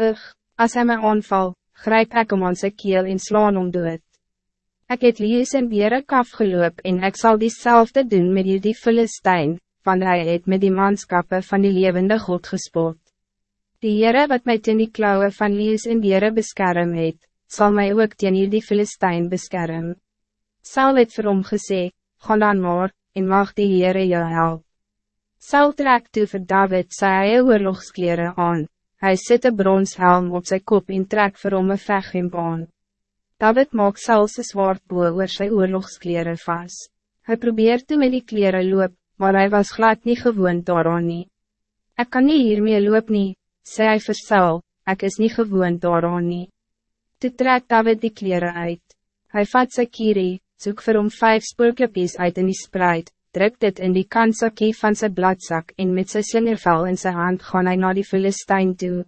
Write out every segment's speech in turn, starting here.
Ugh, als hij mij aanval, grijp ik om aan sy keel en slaan om dood. Ik het lies en bere kaf geloop en ik zal diezelfde doen met die Filistijn, want hij het met die manskappe van die levende God gespot. Die Heere wat mij ten die klauwe van lies en bere beskerm het, zal mij ook ten die Filistijn beskerm. Saul het vir hom gesê, gaan dan maar, en mag die Heere jou help. Saul trek toe vir David sy eie oorlogskleren aan, Hij zet een bronshelm op zijn kop en trek vir hom een vechhemp aan. David maak selfs een zwaard boe oor sy oorlogskleren vast. Hij probeert toe met die kleren loop, maar hij was glad niet gewoon daaraan nie. Ek kan nie hiermee loop nie, sê hy vir Saul, ek is niet gewoon daaraan nie. Toe trek David die kleren uit. Hij vat sy kierie, zoek vir hom vijf spoorklipies uit in die spreid, druk dit in die kansakie van zijn bladzak en met zijn slingervel in zijn hand gaan hij naar die Filistijn toe.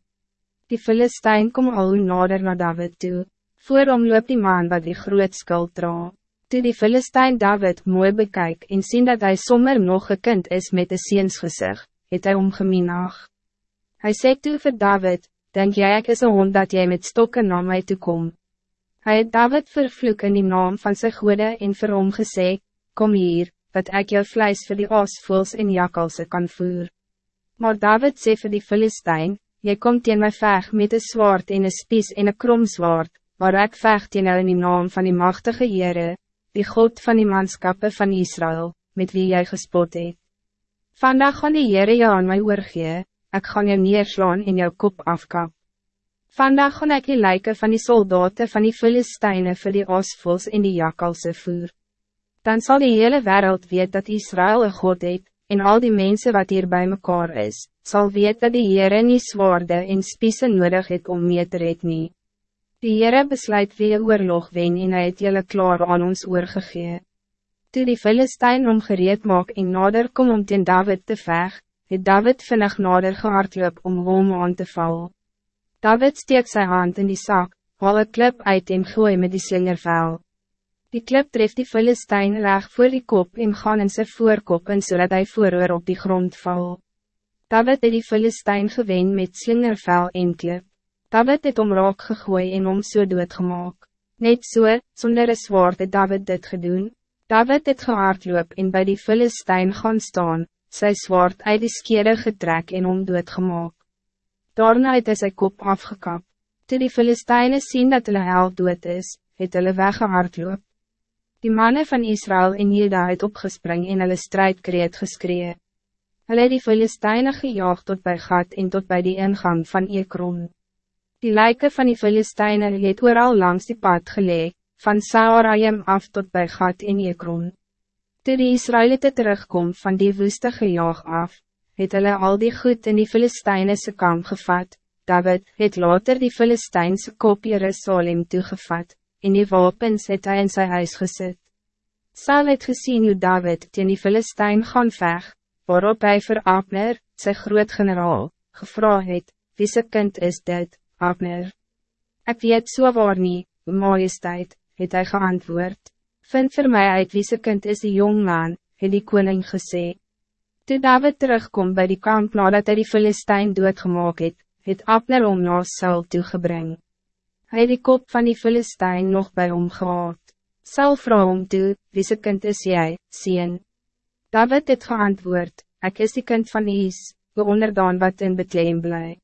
Die Filistijn kom al nader naar David toe. Voor hom loop die man wat die groot skuld dra. Toe die Filistijn David mooi bekyk en sien dat hij sommer nog gekend is met een seensgezicht, het hy omgeminag. Hij sê toe vir David, denk jij ek is een hond dat jij met stokken naar mij toe kom. Hij het David vervloek in die naam van zijn goede en vir hom gesê, kom hier, dat ik jou vlees voor die oosvoels en jakkalse kan voer. Maar David sê vir die Filistijn, jy komt in my veg met een zwaard en een spies en een krom zwaard, waar ek veg teen jou in die naam van die machtige Heere, die God van die manskappe van Israël, met wie jij gespot het. Vandaag gaan die Heere jou aan my oorgee, ek gaan jou neerslaan en jou kop afkap. Vandaag gaan ek die lijken van die soldaten van die Filistijnen voor die oosvoels en die jakkalse voer dan zal die hele wereld weten dat Israël een God heeft, en al die mensen wat hier bij mekaar is, zal weten dat die Heere nie zwaarde en spiese nodig het om mee te red nie. Die Heere besluit wie oorlog wen en hy het julle klaar aan ons oorgegee. Toe die Filistijn omgereed maak en nader kom om teen David te veg, het David vinnig nader gehardloop om hom aan te val. David steek zijn hand in die zak, haal een klip uit en gooi met die slingervel. Die klip treft die Filistijn reg voor die kop en gaan in sy voorkop en zodat hij vooroor op die grond val. David het die Filistijn gewen met slingervel en klip. David het om raak gegooi en om so doodgemaak. Net so, zonder een zwaard het David dit gedoen. David het gehaardloop en bij die Filistijn gaan staan, sy zwaard uit die skede getrek en om doodgemaak. Daarna het hy sy kop afgekap. Toe die Filistijnen zien dat hulle held dood is, het hulle weggehaardloop. Die mannen van Israël en Juda het opgespring en hulle strijdkreet geskree. Hulle het die Filistijnen gejaagd tot bij Gat en tot bij die ingang van Ekron. Die lijken van die Filistijnen het ooral langs die pad geleek, van Saarayim af tot bij Gat en Ekron. Toe die Israëlieten terugkom van die woeste gejaag af, het hulle al die goed in die Filistijnse kamp gevat, David het later die Filistijnse kop Jerusalem toegevat en die wapens het hy in sy huis gesit. Saul het gezien hoe David teen die Filistijn gaan veg, waarop hy vir Abner, sy groot generaal, gevra het, wie sy kind is dit, Abner? Ik weet so waar nie, majesteit, het hy geantwoord. Vind voor mij uit wie sy kind is die jong man, het die koning gesê. Toe David terugkom bij die kamp nadat hy die Filistijn doodgemaak het, het Abner om na Saul toegebring. Hij die kop van die Filistijn nog bij hom gehad. Sal vrou om toe, wie se kind is jy, sien? David het geantwoord, ik is die kind van Is, de onderdaan wat in Bethlehem blij.